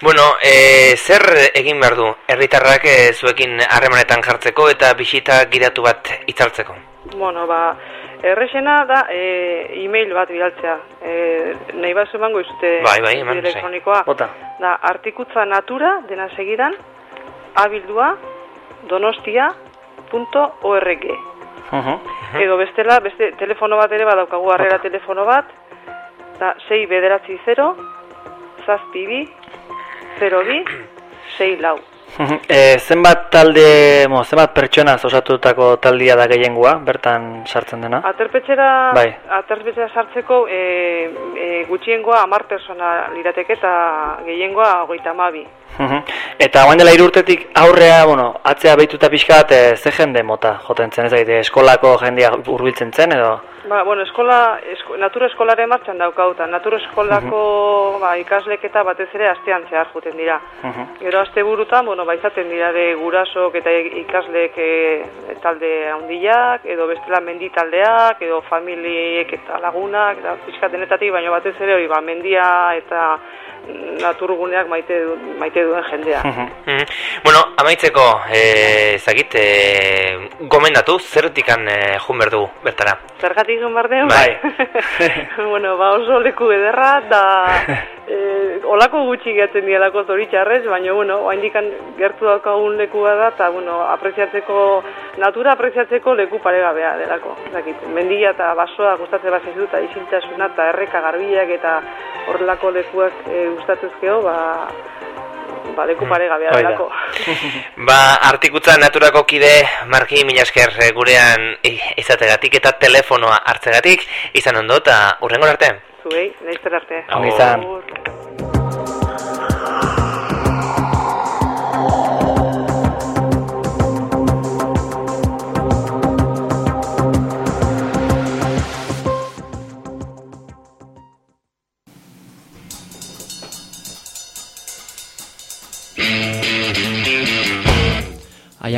Bueno, e, zer egin behar du herritarrak e, zuekin harremanetan jartzeko eta bisita gidatu bat itzaltzeko? Bueno, ba, errexena da e, e-mail bat bidaltzea. E, nahi bat emango izute Bai, bai, eman, zai. elektronikoa. Bota. Da, artikutza natura, dena segidan, abildua, donostia.org. Mhm. Edo bestela, beste telefono bat ere badaukagu harrera telefono bat, da 6 bederatzi 0, zazpi bi, 0 bi, 6 lau. E, zenbat talde, mo, zenbat pertsona osatutako taldia da gehiengoa, bertan sartzen dena? Aterpetxera, Bai. aterpetxera sartzeko e, e, gutxiengoa amar persona lirateke eta gehiengoa hogeita amabi. Mhm. Eta guain dela hiru urtetik aurrea, bueno, atzea behituta pixka bat, e, ze jende mota joten zen, ez dakit, eskolako jendea hurbiltzen zen, edo? Ba, bueno, eskola, esko, natura eskolaren martxan daukauta. Natura eskolako ba, ikaslek eta batez ere astean zehar juten dira. Mhm. Gero aste burutan, bueno, ba, izaten dira de gurasok eta ikaslek e, talde handiak, edo bestela mendi taldeak, edo familiek eta lagunak, eta pixka denetatik, baina batez ere hori, ba, mendia eta naturguneak maite, du, maite duen jendea. Bueno, amaitzeko, e, zagit, e, gomendatu, zertikan e, jun behar dugu, bertara. Zergatik behar den? Bai. bueno, ba oso leku ederra, da e, olako gutxi gehatzen dielako zoritxarrez, baina, bueno, oaindikan gertu daukagun lekua da, eta, bueno, apreziatzeko, natura apreziatzeko leku paregabea delako. Zakit, mendia eta basoa gustatzen bat eta isiltasuna eta erreka garbiak eta horrelako lekuak e, gustatzezkeo, ba, ba, leku paregabea Hoi da. delako. Ba, artikutza naturako kide marki mila esker e, gurean izategatik eta telefonoa hartzegatik izan ondo eta urrengo arte. Zuei, naizter arte. Izan.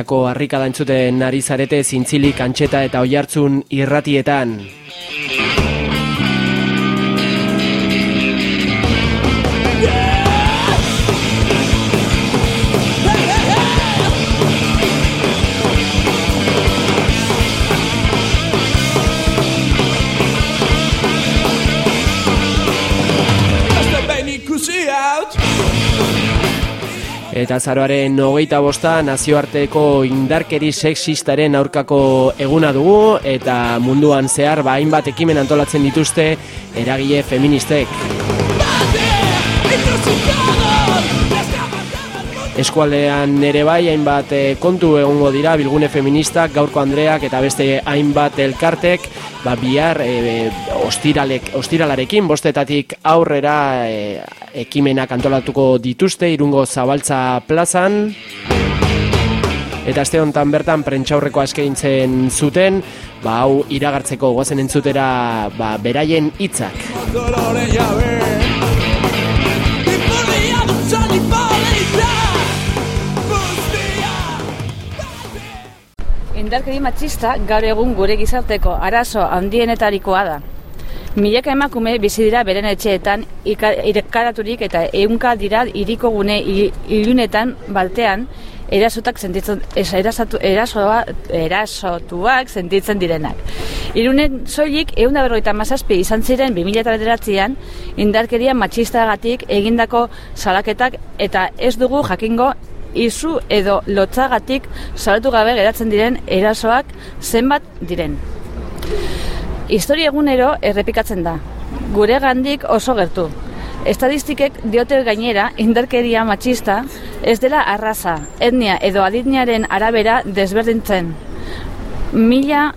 Aiako harrikada entzuten ari zarete zintzilik antxeta eta oihartzun irratietan. Eta zaroaren hogeita bosta nazioarteko indarkeri sexistaren aurkako eguna dugu eta munduan zehar ba hainbat ekimen antolatzen dituzte eragile feministek. Eskualdean ere bai hainbat eh, kontu egongo dira bilgune feministak, gaurko Andreak eta beste hainbat elkartek ba, bihar eh, ostiralek, ostiralarekin bostetatik aurrera eh, ekimenak antolatuko dituzte irungo zabaltza plazan. Eta aste honetan bertan prentxaurreko askaintzen zuten ba hau iragartzeko goazen entzutera ba, beraien hitzak Indarkeri matxista gaur egun gure gizarteko arazo handienetarikoa da. Milaka emakume bizi dira beren etxeetan irkaraturik eta ehunka dira hiriko gune ilunetan baltean erasotak sentitzen erasatu, erasoa, erasotuak sentitzen direnak. Irunen soilik ehun da berrogeita hamazazpi izan ziren 2009an indarkeria matxistagatik egindako salaketak eta ez dugu jakingo izu edo lotzagatik salatu gabe geratzen diren erasoak zenbat diren. Historia egunero errepikatzen da. Gure gandik oso gertu. Estadistikek diote gainera indarkeria matxista ez dela arraza, etnia edo aditniaren arabera desberdintzen. Mila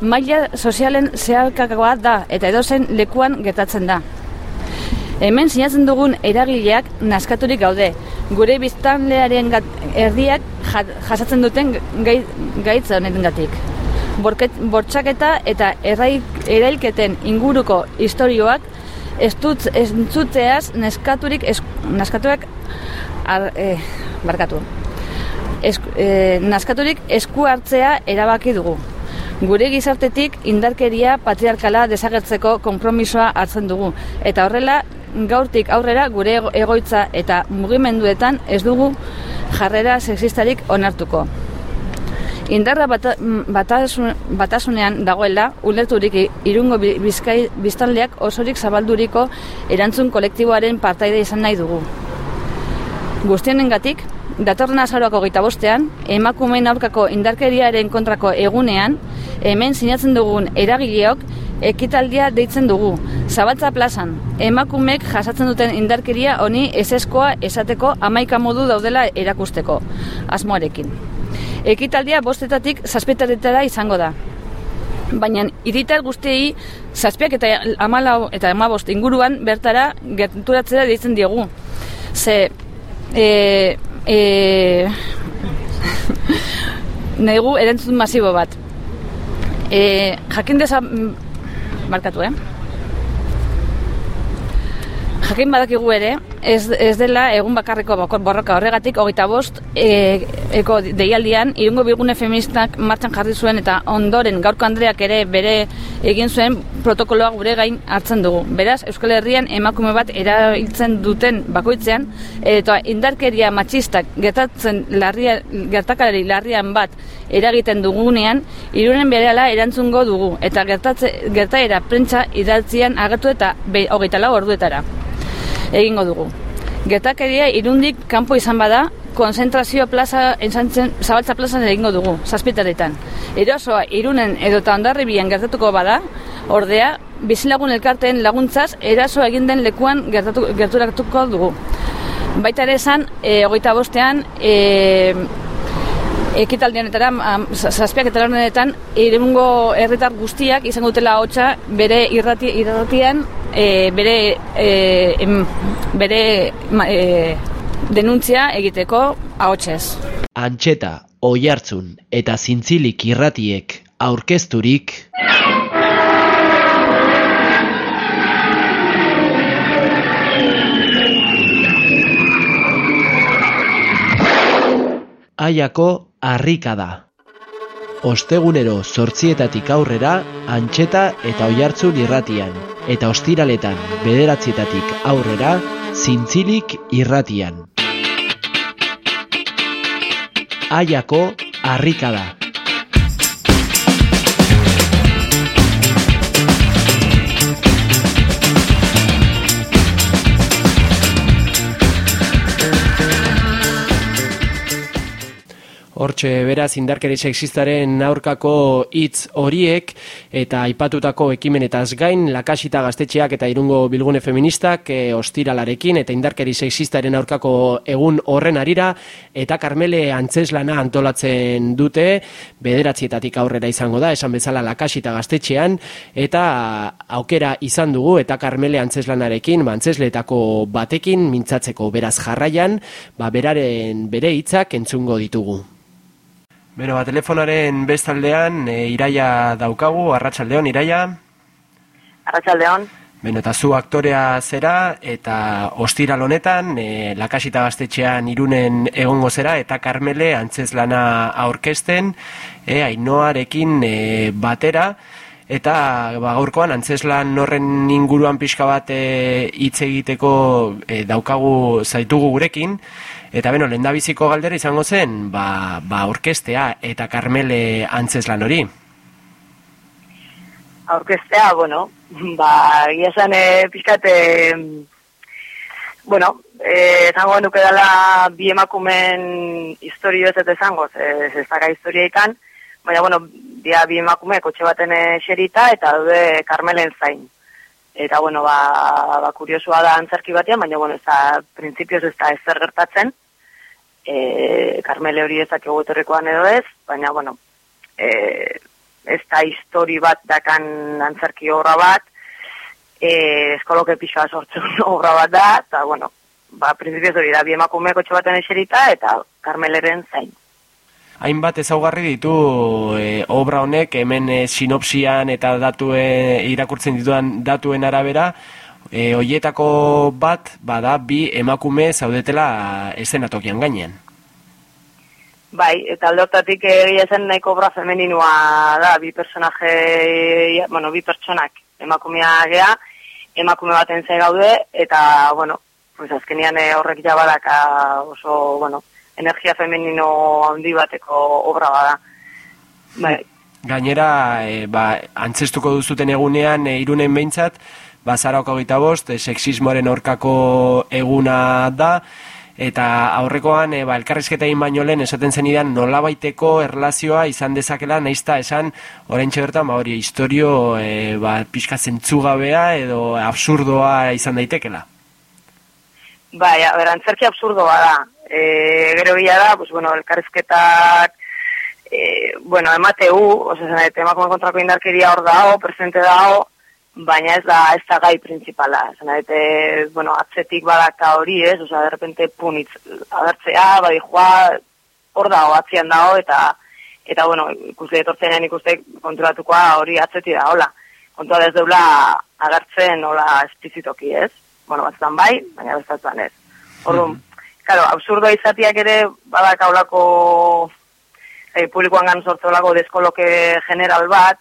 maila sozialen zeharkakoa da eta edozen lekuan gertatzen da. Hemen sinatzen dugun eragileak naskaturik gaude. Gure biztanlearen erdiak ja- jasatzen duten gai, gaitza honengatik. Bortxaketa eta errai, erailketen inguruko istorioak ez dut entzuteaz neskaturik es, naskatuak ar, eh, barkatu. esku, e, naskaturik esku hartzea erabaki dugu. Gure gizartetik indarkeria patriarkala desagertzeko konpromisoa hartzen dugu. Eta horrela, gaurtik aurrera gure ego- egoitza eta mugimenduetan ez dugu jarrera sexistarik onartuko. Indarra bata, batasun, batasunean dagoela, ulerturik irungo bi- bizkai, biztanleak osorik zabalduriko erantzun kolektiboaren partaide izan nahi dugu. Guztienengatik, datorren azaroako gita bostean, emakumeen aurkako indarkeriaren kontrako egunean, hemen sinatzen dugun eragileok ekitaldia deitzen dugu. Zabaltza plazan, emakumeek jasatzen duten indarkeria honi eseskoa esateko amaika modu daudela erakusteko, asmoarekin. Ekitaldia bostetatik zazpetaretara izango da. Baina hiritar guztiei zazpiak eta amalau eta amabost inguruan bertara gerturatzera deitzen diegu. Ze, e, e, nahi gu erantzun masibo bat. E, jakin deza... mm, Markatu, eh? Jakin badakigu ere, ez, ez dela egun bakarriko boko- borroka horregatik, hogeita bost, e, eko deialdian, irungo bilgune feministak martxan jarri zuen eta ondoren gaurko Andreak ere bere egin zuen protokoloa gure gain hartzen dugu. Beraz, Euskal Herrian emakume bat erabiltzen duten bakoitzean, eta indarkeria matxistak gertatzen larria, gertakalari larrian bat eragiten dugunean, irunen berehala erantzungo dugu, eta gertatze, gertaera prentsa idaltzian agertu eta be, hogeita lau orduetara egingo dugu. Gertakeria irundik kanpo izan bada, konzentrazio plaza entzantzen, zabaltza plazan egingo dugu, zazpitaretan. Erosoa irunen edo eta ondarribian gertatuko bada, ordea, bizilagun elkarteen laguntzaz, eraso egin den lekuan gertatu, gerturatuko dugu. Baita ere esan, e, hogeita bostean, e, ekitaldi honetara, zazpiak eta honetan, irungo herritar guztiak izango dutela hotza bere irrati, irratian, e, bere, e, em, bere e, denuntzia egiteko ahotsez. Antxeta, oihartzun eta zintzilik irratiek aurkezturik Aiako harrika da. Ostegunero zortzietatik aurrera antxeta eta oihartzun irratian, eta ostiraletan bederatzietatik aurrera zintzilik irratian. Aiako harrika beraz indarkeri sexistaren aurkako hitz horiek eta aipatutako ekimenetaz gain lakasita gaztetxeak eta irungo bilgune feministak e, ostiralarekin eta indarkeri sexistaren aurkako egun horren arira eta Karmele antzeslana antolatzen dute bederatzietatik aurrera izango da esan bezala lakasita gaztetxean eta aukera izan dugu eta Karmele antzeslanarekin ba, antzesleetako batekin mintzatzeko beraz jarraian ba, beraren bere hitzak entzungo ditugu. Bero, ba, telefonaren bestaldean e, iraia daukagu, arratsaldeon iraia. Arratsaldeon. Beno, eta zu aktorea zera, eta ostiral honetan, e, lakasita gaztetxean irunen egongo zera, eta Karmele antzeslana aurkezten, e, ainoarekin e, batera, eta ba, gaurkoan antzeslan horren inguruan pixka bat e, hitz egiteko e, daukagu zaitugu gurekin, Eta beno, lehendabiziko galdera izango zen, ba, ba orkestea eta Karmele antzeslan hori. Aurkeztea, bueno, ba, egia esan e, pixkat, e, bueno, e, zango nuke dela bi emakumen historio ez eta izango, ez ez daka historia ikan, baina, bueno, dia bi emakume kotxe baten e, xerita eta daude Karmelen zain. Eta, bueno, ba, ba kuriosua da antzerki batean, baina, bueno, ez da, printzipioz ez da ezer gertatzen, e, Karmele hori ezak egoterrekoan edo ez, baina, bueno, e, ez da histori bat dakan antzerki obra bat, e, eskoloke pixoa sortzen obra bat da, eta, bueno, ba, prinsipioz hori da, bi emakume kotxe baten eserita, eta Karmeleren zain. Hainbat ezaugarri ditu e, obra honek hemen e, sinopsian eta datue irakurtzen ditudan datuen arabera, e, hoietako bat bada bi emakume zaudetela eszenatokian gainean. Bai, eta alde hortatik egia zen nahiko obra femeninua da, bi personaje, bueno, bi pertsonak emakumea gea, emakume baten ze gaude, eta, bueno, pues azkenian eh, horrek jabadaka oso, bueno, energia femenino handi bateko obra bada. Bai, Gainera, e, ba, antzestuko duzuten egunean, e, irunen behintzat, ba, zarako hogeita bost, e, sexismoaren aurkako eguna da, eta aurrekoan, e, ba, elkarrizketa egin baino lehen, esaten zenidan nolabaiteko erlazioa izan dezakela, naizta esan, orain bertan, ba, hori, historio, e, ba, pixka zentzugabea edo absurdoa izan daitekela. bai, a ber, antzerki absurdoa da. E, gero bila da, pues, bueno, elkarrizketak, e, bueno, emateu, oza, zen, emakume kontrako indarkeria hor dago, presente dago, baina ez da, ez da gai principala. Zen, eta, bueno, atzetik badaka hori ez, oza, de repente, punitz, agertzea, bai joa, hor dago, atzian dago, eta, eta, bueno, ikuste etortzenean ikuste konturatukoa hori atzeti da, hola. Kontua ez deula agertzen, hola, esplizitoki ez. Bueno, batzutan bai, baina bestatzen ez. Orduan, claro, absurdo izatiak ere badakaulako eh, publikoan gan sortzeolako deskoloke general bat,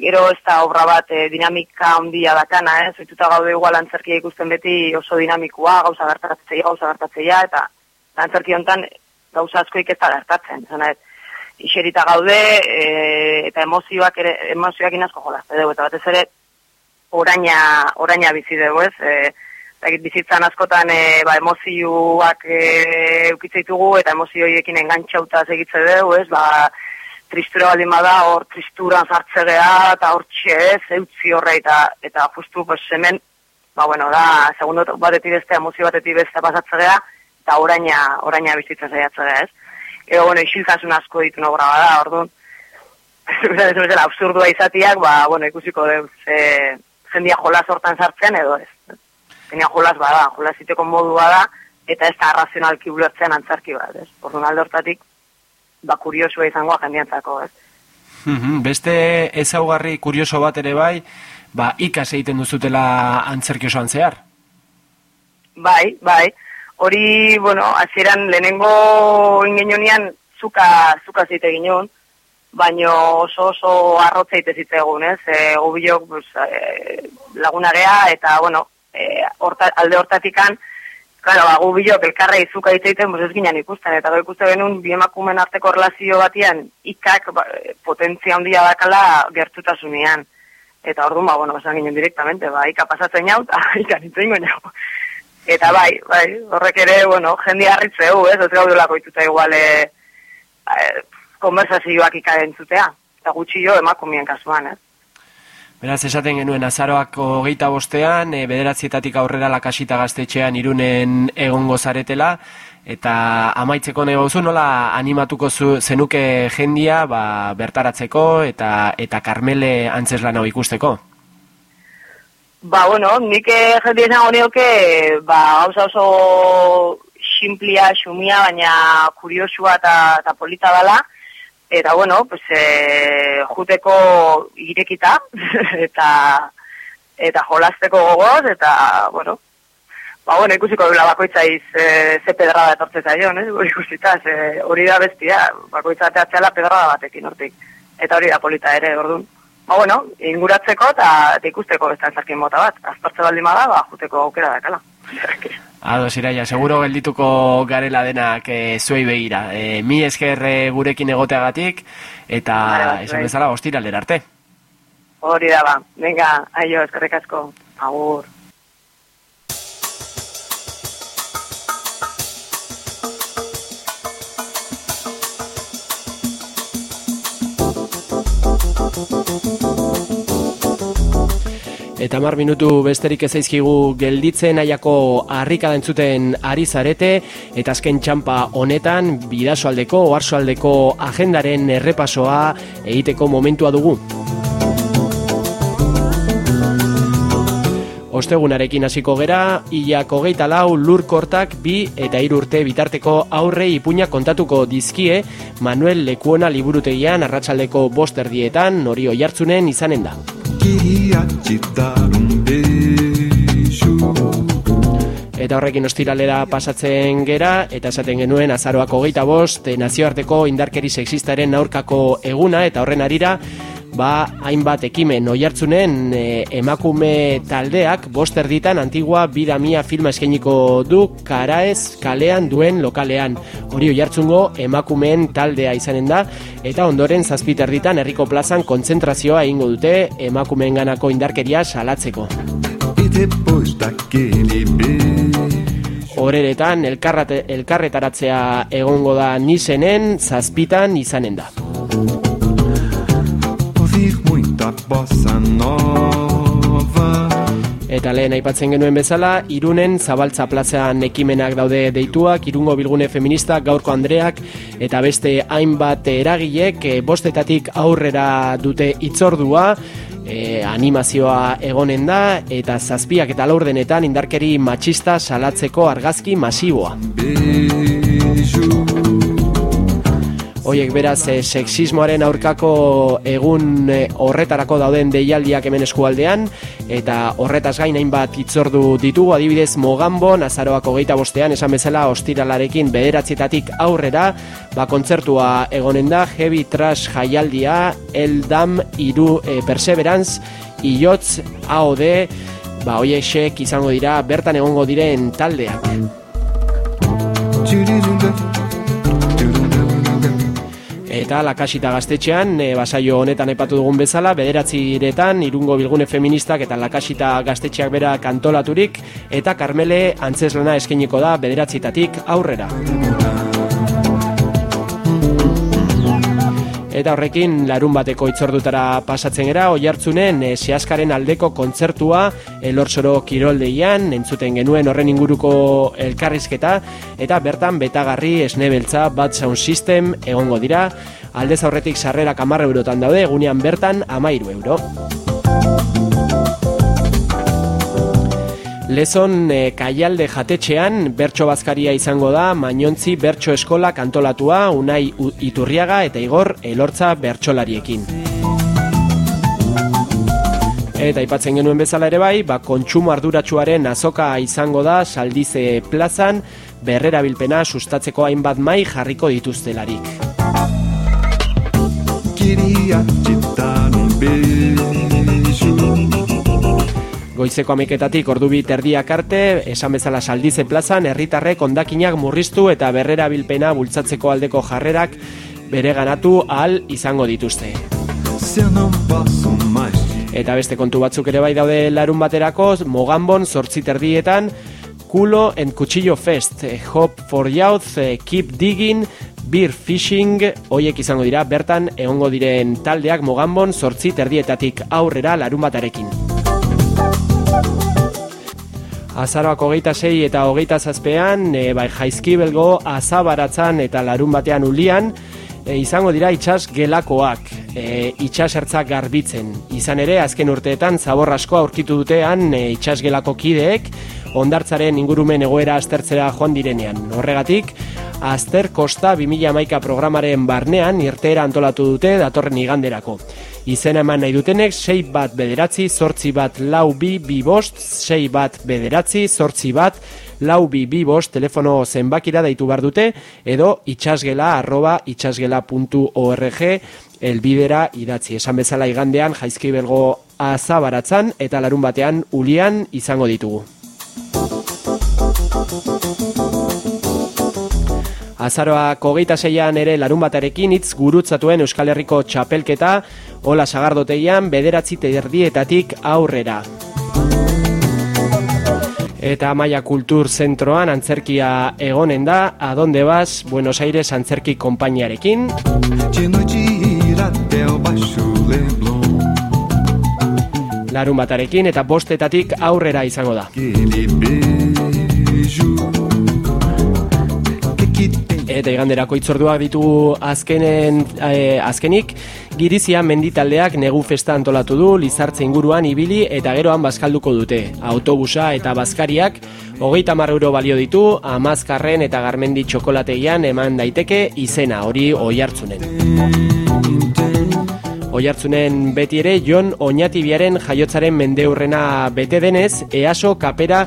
gero ez da obra bat eh, dinamika handia dakana, eh? zoituta gaude igual antzerkia ikusten beti oso dinamikoa, gauza gertatzeia, gauza gertatzeia, eta antzerki hontan gauza askoik ez da gertatzen. Zena, iserita gaude, e, eta emozioak ere, emozioak inasko jolazte dugu, eta batez ere, oraina, oraina bizi dugu, ez? E, bizitzan askotan e, ba, emozioak e, eukitze ditugu eta emozio horiekin engantxauta segitze dugu, ez? Ba, tristura baldin bada, hor tristuran sartze geha, eta hor ez, eutzi horre, eta, eta justu, pues, hemen, ba, bueno, da, segundo batetik beste, emozio batetik beste pasatze geha, eta oraina, oraina bizitza zaiatze geha, ez? Ego, bueno, isiltasun asko ditu obra bada, orduan, ez bezala absurdua izatiak, ba, bueno, ikusiko dugu, ze, jendia jolas hortan sartzen edo ez. Genia jolas bada, jolas iteko modu bada, eta ez da arrazionalki ulertzen antzarki bat, ez. Orduan alde hortatik, ba, kuriosua izangoa jendiantzako, ez. Mhm, Beste ezaugarri kurioso bat ere bai, ba, ikas egiten duzutela antzerki osoan zehar. Bai, bai. Hori, bueno, hasieran lehenengo ingenionean zuka, zuka zite ginen, baino oso oso arrotza ite zitzegun, ez? E, gubilok pues, e, laguna gea, eta, bueno, e, horta, alde hortatikan, Claro, ba, gubilok elkarra izuka itzeiten, pues ez ginen ikusten, eta gero ikusten genuen bi emakumen arteko relazio batian ikak ba, potentzia handia dakala gertutasunean. Eta orduan, ba, bueno, esan ginen direktamente, ba, ika pasatzen jau, eta ika nintzen jau. Eta bai, bai, horrek ere, bueno, jendi harritzeu, ez, ez gaudelako ituta igual, e, konversazioak ikaren zutea, eta gutxi jo emakumien kasuan, ez. Beraz, esaten genuen azaroak hogeita bostean, e, bederatzietatik aurrera lakasita gaztetxean irunen egongo zaretela, eta amaitzeko nahi gauzu, nola animatuko zu, zenuke jendia ba, bertaratzeko eta eta Karmele antzeslan hau ikusteko? Ba, bueno, nik eh, jende izango nioke, ba, gauza oso simplia, xumia, baina kuriosua eta polita dela, eta bueno, pues, e, juteko irekita, eta eta jolasteko gogoz, eta, bueno, ba, bueno, ikusiko dula bakoitza iz e, ze pedrada etortze zaion, eh? ikusita, ze, hori da bestia, bakoitza teatzeala pedrada batekin hortik, eta hori da polita ere, orduan. Ba, bueno, inguratzeko eta ikusteko beste antzarkin mota bat, azpartze baldin bada, ba, juteko aukera dakala. Ados, iraia, seguro geldituko garela denak e, zuei begira. E, mi esker e, gurekin egoteagatik, eta bai, esan bezala, ostiralera arte. Hori da ba, venga, aio, eskerrik asko, agur. Eta mar minutu besterik ez zaizkigu gelditzen aiako harrika entzuten ari zarete eta azken txampa honetan bidasoaldeko oarsoaldeko agendaren errepasoa egiteko momentua dugu. Ostegunarekin hasiko gera, hilako geita lau lurkortak bi eta urte bitarteko aurre ipuña kontatuko dizkie Manuel Lekuona liburutegian arratsaldeko bost erdietan nori oihartzunen izanen da. Eta horrekin ostiralera pasatzen gera, eta esaten genuen azaroak hogeita bost, nazioarteko indarkeri sexistaren aurkako eguna, eta horren arira, ba, hainbat ekimen oihartzunen e, emakume taldeak bost erditan antigua bida mia filma eskainiko du karaez kalean duen lokalean. Hori oihartzungo emakumeen taldea izanen da, eta ondoren zazpit erditan herriko plazan kontzentrazioa egingo dute emakumeen ganako indarkeria salatzeko. Horeretan elkarretaratzea egongo da nisenen zazpitan izanen da. Bossa nova Eta lehen aipatzen genuen bezala, irunen zabaltza plazan ekimenak daude deituak, irungo bilgune feminista, gaurko Andreak, eta beste hainbat eragilek eh, bostetatik aurrera dute itzordua, eh, animazioa egonen da, eta zazpiak eta laurdenetan indarkeri matxista salatzeko argazki masiboa. Oiek beraz eh, sexismoaren aurkako egun eh, horretarako dauden deialdiak hemen eskualdean eta horretaz gain hainbat itzordu ditugu. Adibidez Mogambon azaroak hogeita bostean esan bezala ostiralarekin bederatzietatik aurrera ba kontzertua egonen da Heavy Trash jaialdia Eldam Iru e, Perseverance Iotz AOD ba hoiexek izango dira bertan egongo diren taldeak Eta lakasita gaztetxean, e, basaio honetan epatu dugun bezala, bederatzi iretan, irungo bilgune feministak eta lakasita gaztetxeak bera kantolaturik, eta Karmele antzeslana eskeniko da bederatzitatik aurrera. Eta horrekin larun bateko itzordutara pasatzen gera, oi hartzunen e, sehaskaren aldeko kontzertua elorsoro kiroldeian, entzuten genuen horren inguruko elkarrizketa, eta bertan betagarri esnebeltza bat sound system egongo dira, aldez aurretik sarrera kamarra eurotan daude, egunean bertan amairu euro. Lezon e, kaialde jatetxean bertso bazkaria izango da Mainontzi bertso eskola kantolatua Unai Iturriaga eta Igor Elortza bertsolariekin. Eta aipatzen genuen bezala ere bai, ba, kontsumo arduratsuaren azoka izango da saldize plazan, berrerabilpena sustatzeko hainbat mai jarriko dituztelarik. Queria Goizeko ameketatik ordu bi terdiak arte, esan bezala saldize plazan, herritarrek ondakinak murriztu eta berrerabilpena bultzatzeko aldeko jarrerak bere ganatu ahal izango dituzte. Eta beste kontu batzuk ere bai daude larun baterako, Mogambon zortzi terdietan, Kulo and Cuchillo Fest, eh, Hope for Youth, eh, Keep Digging, Beer Fishing, hoiek izango dira, bertan egongo diren taldeak Mogambon zortzi terdietatik aurrera larun batarekin. Azaroak hogeita sei eta hogeita zazpean, e, bai jaizkibelgo azabaratzan eta larun batean ulian, e, izango dira itxas gelakoak, e, itxas ertzak garbitzen. Izan ere, azken urteetan zabor asko aurkitu dutean e, itxas gelako kideek, ondartzaren ingurumen egoera aztertzera joan direnean. Horregatik, Azter Kosta 2011 programaren barnean irteera antolatu dute datorren iganderako. Izena eman nahi dutenek 6 bat bederatzi, zortzi bat lau bi bi bost, 6 bat bederatzi, zortzi bat lau bi bi bost telefono zenbakira deitu bar dute edo itxasgela arroba itxasgela.org elbidera idatzi. Esan bezala igandean jaizkibelgo azabaratzan eta larun batean ulian izango ditugu. Azaroak hogeita zeian ere larun batarekin hitz gurutzatuen Euskal Herriko txapelketa, hola sagardoteian bederatzi terdietatik aurrera. Eta Maia Kultur Zentroan antzerkia egonen da, adonde bas, Buenos Aires antzerki konpainiarekin. Larun batarekin eta bostetatik aurrera izango da. Eta iganderako itzorduak ditugu azkenen, eh, azkenik, Girizia menditaldeak negu festa antolatu du, lizartze inguruan ibili eta geroan bazkalduko dute. Autobusa eta bazkariak, hogeita euro balio ditu, amazkarren eta garmendi txokolategian eman daiteke izena hori oi hartzunen. Oihartzunen beti ere Jon Oñatibiaren jaiotzaren mendeurrena bete denez, EASO kapera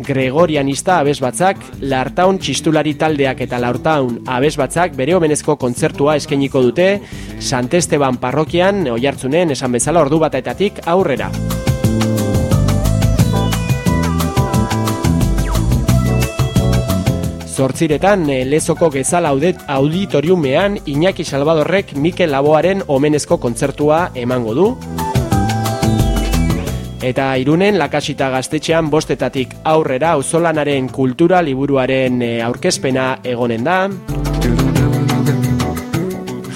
Gregorianista abesbatzak, Lartaun txistulari taldeak eta Lartaun abesbatzak bere omenezko kontzertua eskainiko dute Sant Esteban parrokian oihartzunen esan bezala ordu batetatik aurrera. Zortziretan, eh, lezoko audet auditoriumean Iñaki Salvadorrek Mikel Laboaren omenezko kontzertua emango du. Eta irunen lakasita gaztetxean bostetatik aurrera auzolanaren kultura liburuaren eh, aurkezpena egonen da.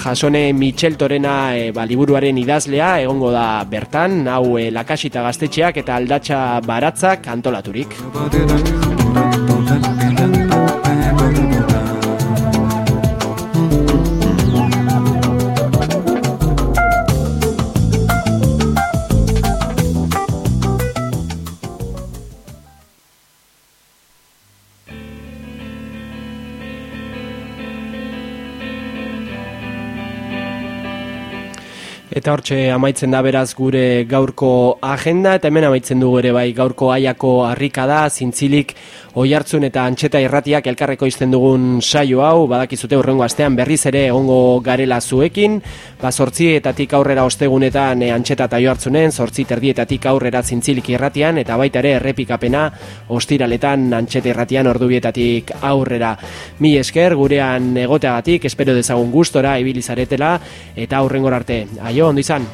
Jasone Michel Torena e, ba, liburuaren idazlea egongo da bertan, hau e, lakasita gaztetxeak eta aldatxa baratzak antolaturik. Eta hortxe amaitzen da beraz gure gaurko agenda eta hemen amaitzen dugu ere bai gaurko aiako harrika da, zintzilik oihartzun eta antxeta irratiak elkarreko izten dugun saio hau, badakizute urrengo astean berriz ere egongo garela zuekin, ba sortzietatik aurrera ostegunetan e, antxeta eta oihartzunen, sortzi terdietatik aurrera zintzilik irratian eta baita ere errepikapena ostiraletan antxeta irratian ordubietatik aurrera. Mi esker gurean egoteagatik, espero dezagun gustora, ibilizaretela eta aurrengor arte. Aio, ondo izan.